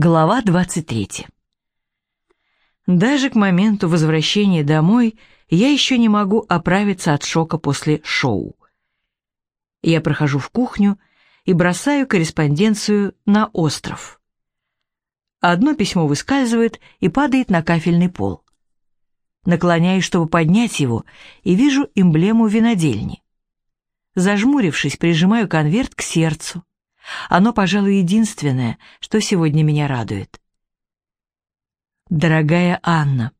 Глава 23. Даже к моменту возвращения домой я еще не могу оправиться от шока после шоу. Я прохожу в кухню и бросаю корреспонденцию на остров. Одно письмо выскальзывает и падает на кафельный пол. Наклоняюсь, чтобы поднять его, и вижу эмблему винодельни. Зажмурившись, прижимаю конверт к сердцу. Оно, пожалуй, единственное, что сегодня меня радует. Дорогая Анна,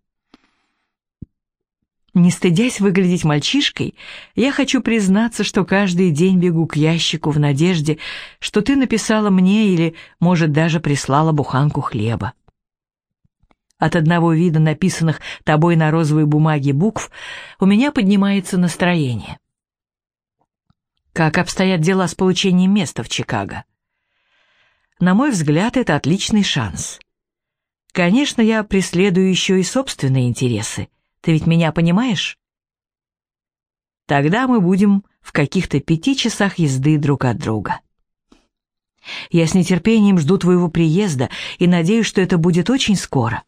не стыдясь выглядеть мальчишкой, я хочу признаться, что каждый день бегу к ящику в надежде, что ты написала мне или, может, даже прислала буханку хлеба. От одного вида написанных тобой на розовой бумаге букв у меня поднимается настроение. Как обстоят дела с получением места в Чикаго? На мой взгляд, это отличный шанс. Конечно, я преследую еще и собственные интересы. Ты ведь меня понимаешь? Тогда мы будем в каких-то пяти часах езды друг от друга. Я с нетерпением жду твоего приезда и надеюсь, что это будет очень скоро.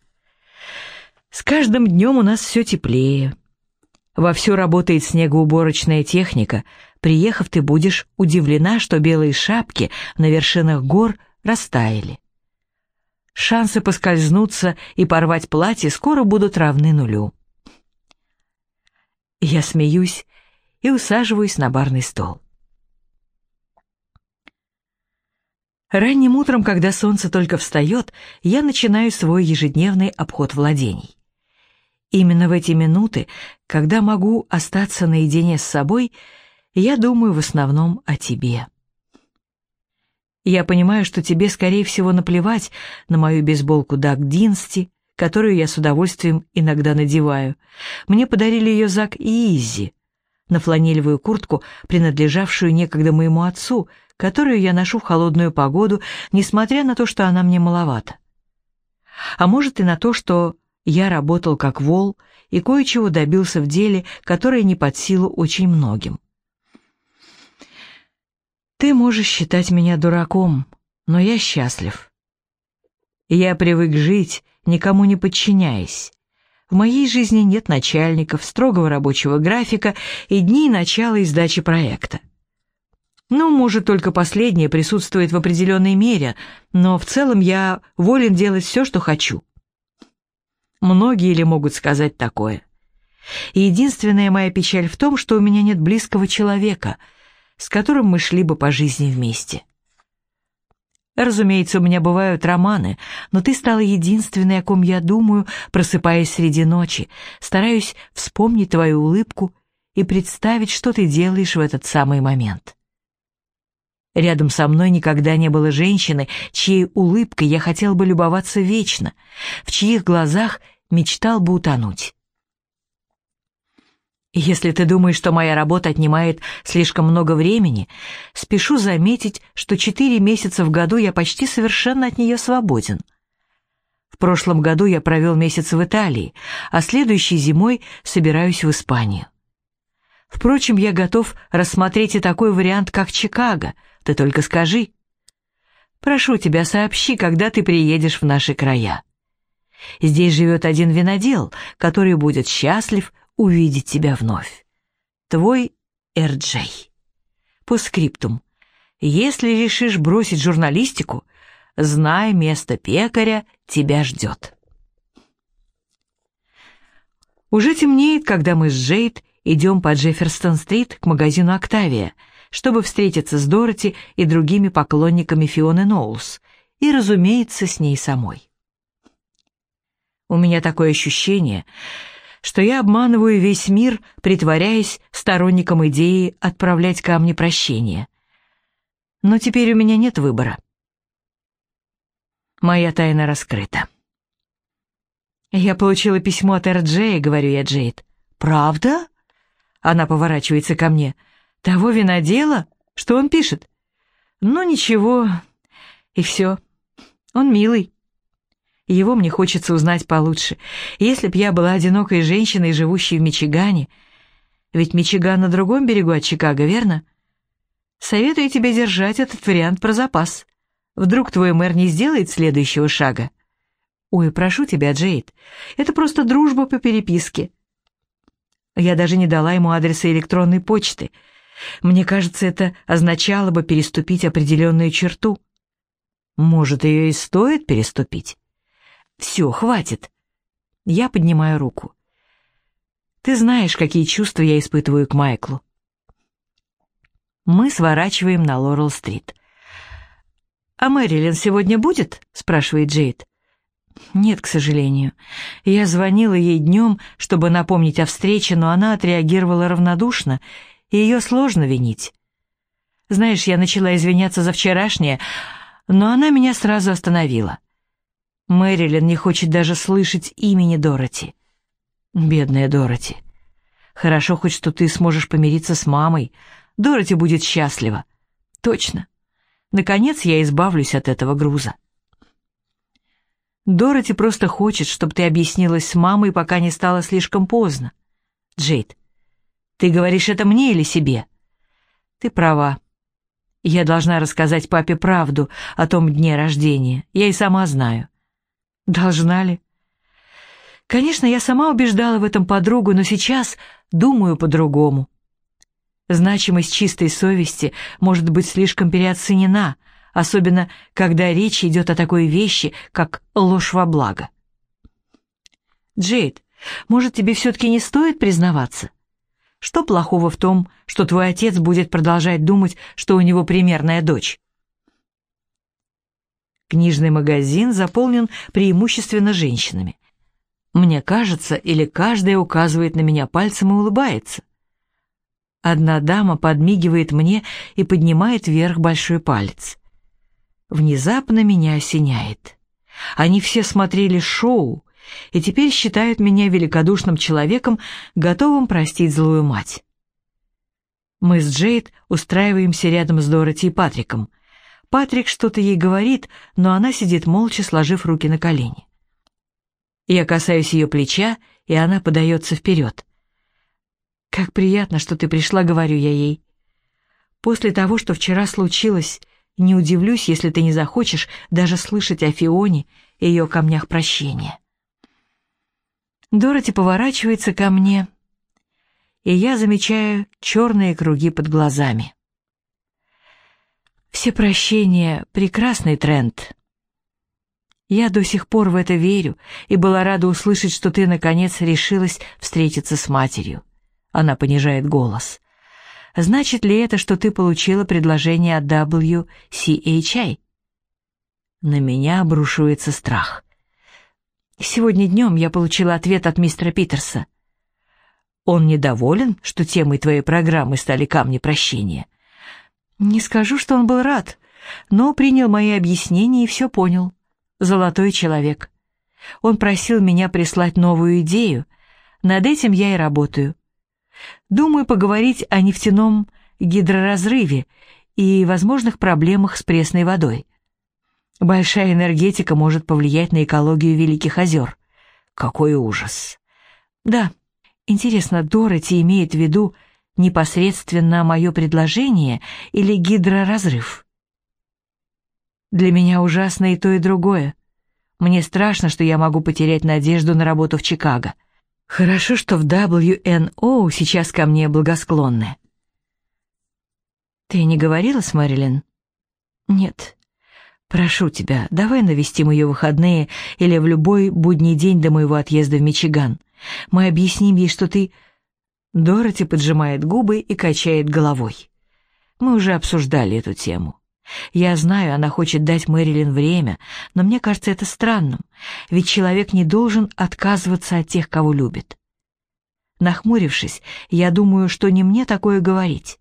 С каждым днем у нас все теплее. Вовсю работает снегоуборочная техника. Приехав, ты будешь удивлена, что белые шапки на вершинах гор растаяли. Шансы поскользнуться и порвать платье скоро будут равны нулю. Я смеюсь и усаживаюсь на барный стол. Ранним утром, когда солнце только встает, я начинаю свой ежедневный обход владений. Именно в эти минуты, когда могу остаться наедине с собой, я думаю в основном о тебе. Я понимаю, что тебе, скорее всего, наплевать на мою бейсболку Дак Динсти, которую я с удовольствием иногда надеваю. Мне подарили ее Зак и Изи, на фланелевую куртку, принадлежавшую некогда моему отцу, которую я ношу в холодную погоду, несмотря на то, что она мне маловата. А может и на то, что я работал как вол и кое-чего добился в деле, которое не под силу очень многим. Ты можешь считать меня дураком, но я счастлив. Я привык жить, никому не подчиняясь. В моей жизни нет начальников, строгого рабочего графика и дней начала и сдачи проекта. Ну, может, только последнее присутствует в определенной мере, но в целом я волен делать все, что хочу. Многие ли могут сказать такое? единственная моя печаль в том, что у меня нет близкого человека, с которым мы шли бы по жизни вместе. Разумеется, у меня бывают романы, но ты стала единственной, о ком я думаю, просыпаясь среди ночи, стараюсь вспомнить твою улыбку и представить, что ты делаешь в этот самый момент. Рядом со мной никогда не было женщины, чьей улыбкой я хотел бы любоваться вечно, в чьих глазах мечтал бы утонуть. Если ты думаешь, что моя работа отнимает слишком много времени, спешу заметить, что четыре месяца в году я почти совершенно от нее свободен. В прошлом году я провел месяц в Италии, а следующей зимой собираюсь в Испанию. Впрочем, я готов рассмотреть и такой вариант, как Чикаго, ты только скажи. Прошу тебя, сообщи, когда ты приедешь в наши края. Здесь живет один винодел, который будет счастлив увидеть тебя вновь. Твой Эрджей. По скриптум. Если решишь бросить журналистику, знай, место пекаря тебя ждет. Уже темнеет, когда мы с Джейд идем по Джефферсон-стрит к магазину «Октавия», чтобы встретиться с Дороти и другими поклонниками Фионы Ноулс, и, разумеется, с ней самой. У меня такое ощущение, что я обманываю весь мир, притворяясь сторонником идеи отправлять камни прощения. Но теперь у меня нет выбора. Моя тайна раскрыта. «Я получила письмо от Эрджея», — говорю я Джейд. «Правда?» Она поворачивается ко мне. «Того винодела? Что он пишет?» «Ну, ничего. И все. Он милый». Его мне хочется узнать получше. Если б я была одинокой женщиной, живущей в Мичигане... Ведь Мичиган на другом берегу от Чикаго, верно? Советую тебе держать этот вариант про запас. Вдруг твой мэр не сделает следующего шага? Ой, прошу тебя, Джейд, это просто дружба по переписке. Я даже не дала ему адреса электронной почты. Мне кажется, это означало бы переступить определенную черту. Может, ее и стоит переступить? Все, хватит. Я поднимаю руку. Ты знаешь, какие чувства я испытываю к Майклу. Мы сворачиваем на Лорел-стрит. «А Мэрилин сегодня будет?» — спрашивает Джейд. «Нет, к сожалению. Я звонила ей днем, чтобы напомнить о встрече, но она отреагировала равнодушно, и ее сложно винить. Знаешь, я начала извиняться за вчерашнее, но она меня сразу остановила. Мэрилин не хочет даже слышать имени Дороти. Бедная Дороти. Хорошо хоть, что ты сможешь помириться с мамой. Дороти будет счастлива. Точно. Наконец я избавлюсь от этого груза. Дороти просто хочет, чтобы ты объяснилась с мамой, пока не стало слишком поздно. Джейд, ты говоришь это мне или себе? Ты права. Я должна рассказать папе правду о том дне рождения. Я и сама знаю. Должна ли? Конечно, я сама убеждала в этом подругу, но сейчас думаю по-другому. Значимость чистой совести может быть слишком переоценена, особенно когда речь идет о такой вещи, как ложь во благо. Джейд, может, тебе все-таки не стоит признаваться? Что плохого в том, что твой отец будет продолжать думать, что у него примерная дочь? Книжный магазин заполнен преимущественно женщинами. Мне кажется, или каждая указывает на меня пальцем и улыбается. Одна дама подмигивает мне и поднимает вверх большой палец. Внезапно меня осеняет. Они все смотрели шоу и теперь считают меня великодушным человеком, готовым простить злую мать. Мы с Джейд устраиваемся рядом с Дороти и Патриком. Патрик что-то ей говорит, но она сидит молча, сложив руки на колени. Я касаюсь ее плеча, и она подается вперед. «Как приятно, что ты пришла», — говорю я ей. «После того, что вчера случилось, не удивлюсь, если ты не захочешь даже слышать о Фионе и ее камнях прощения». Дороти поворачивается ко мне, и я замечаю черные круги под глазами. Все прощения — прекрасный тренд. Я до сих пор в это верю и была рада услышать, что ты, наконец, решилась встретиться с матерью. Она понижает голос. Значит ли это, что ты получила предложение от WCHI? На меня обрушивается страх. Сегодня днем я получила ответ от мистера Питерса. Он недоволен, что темой твоей программы стали камни прощения. Не скажу, что он был рад, но принял мои объяснения и все понял золотой человек. Он просил меня прислать новую идею. Над этим я и работаю. Думаю поговорить о нефтяном гидроразрыве и возможных проблемах с пресной водой. Большая энергетика может повлиять на экологию Великих озер. Какой ужас. Да, интересно, Дороти имеет в виду непосредственно мое предложение или гидроразрыв? Для меня ужасно и то, и другое. Мне страшно, что я могу потерять надежду на работу в Чикаго. Хорошо, что в WNO сейчас ко мне благосклонны. Ты не говорила с Мэрилин? Нет. Прошу тебя, давай навестим ее выходные или в любой будний день до моего отъезда в Мичиган. Мы объясним ей, что ты... Дороти поджимает губы и качает головой. Мы уже обсуждали эту тему. Я знаю, она хочет дать Мэрилин время, но мне кажется это странным, ведь человек не должен отказываться от тех, кого любит. Нахмурившись, я думаю, что не мне такое говорить.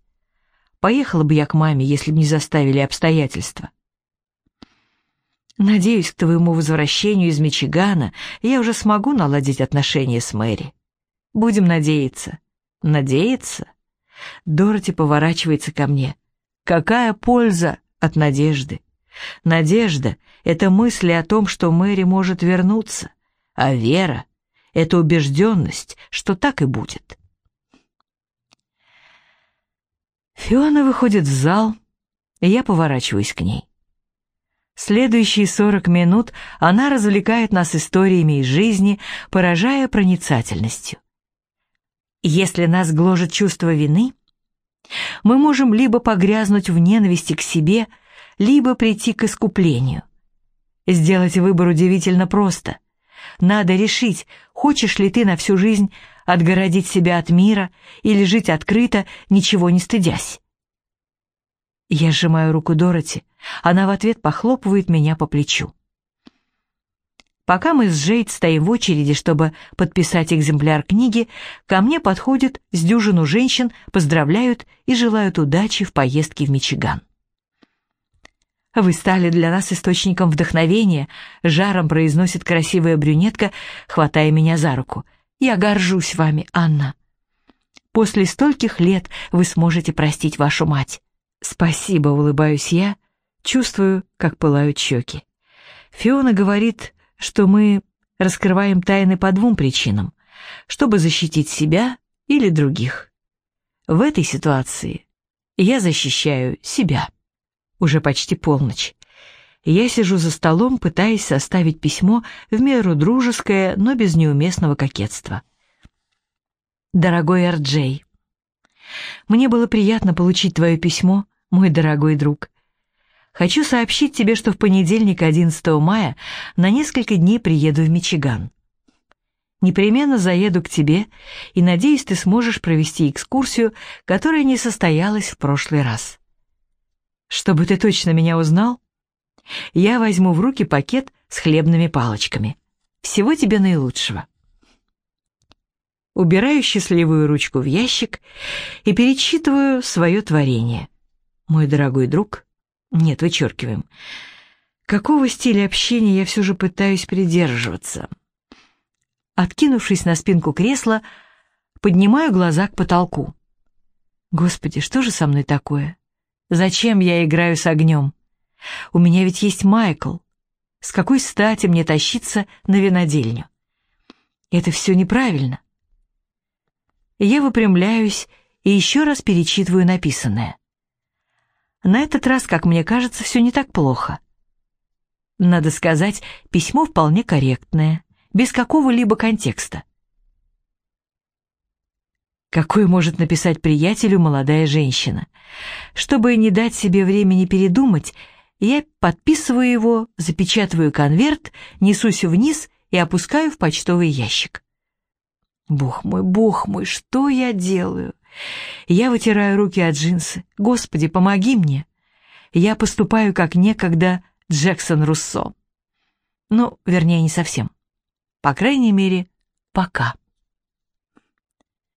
Поехала бы я к маме, если бы не заставили обстоятельства. Надеюсь, к твоему возвращению из Мичигана я уже смогу наладить отношения с Мэри. Будем надеяться. Надеяться? Дороти поворачивается ко мне. Какая польза от надежды. Надежда — это мысли о том, что Мэри может вернуться, а вера — это убежденность, что так и будет. Фиона выходит в зал, и я поворачиваюсь к ней. Следующие сорок минут она развлекает нас историями из жизни, поражая проницательностью. Если нас гложет чувство вины, мы можем либо погрязнуть в ненависти к себе, либо прийти к искуплению. Сделать выбор удивительно просто. Надо решить, хочешь ли ты на всю жизнь отгородить себя от мира или жить открыто, ничего не стыдясь. Я сжимаю руку Дороти, она в ответ похлопывает меня по плечу. Пока мы с Джейд стоим в очереди, чтобы подписать экземпляр книги, ко мне подходят с дюжину женщин, поздравляют и желают удачи в поездке в Мичиган. «Вы стали для нас источником вдохновения», — жаром произносит красивая брюнетка, хватая меня за руку. «Я горжусь вами, Анна. После стольких лет вы сможете простить вашу мать». «Спасибо», — улыбаюсь я, чувствую, как пылают щеки. Фиона говорит, что мы раскрываем тайны по двум причинам, чтобы защитить себя или других. В этой ситуации я защищаю себя. Уже почти полночь. Я сижу за столом, пытаясь составить письмо в меру дружеское, но без неуместного кокетства. Дорогой Эр-Джей, мне было приятно получить твое письмо, мой дорогой друг. Хочу сообщить тебе, что в понедельник, 11 мая, на несколько дней приеду в Мичиган. Непременно заеду к тебе и надеюсь, ты сможешь провести экскурсию, которая не состоялась в прошлый раз. Чтобы ты точно меня узнал, я возьму в руки пакет с хлебными палочками. Всего тебе наилучшего. Убираю счастливую ручку в ящик и перечитываю свое творение — мой дорогой друг? Нет, вычеркиваем. Какого стиля общения я все же пытаюсь придерживаться? Откинувшись на спинку кресла, поднимаю глаза к потолку. Господи, что же со мной такое? Зачем я играю с огнем? У меня ведь есть Майкл. С какой стати мне тащиться на винодельню? Это все неправильно. Я выпрямляюсь и еще раз перечитываю написанное. На этот раз, как мне кажется, все не так плохо. Надо сказать, письмо вполне корректное, без какого-либо контекста. Какой может написать приятелю молодая женщина? Чтобы не дать себе времени передумать, я подписываю его, запечатываю конверт, несусь вниз и опускаю в почтовый ящик. Бог мой, бог мой, что я делаю? Я вытираю руки от джинсы. Господи, помоги мне. Я поступаю как некогда Джексон Руссо. Ну, вернее, не совсем. По крайней мере, пока.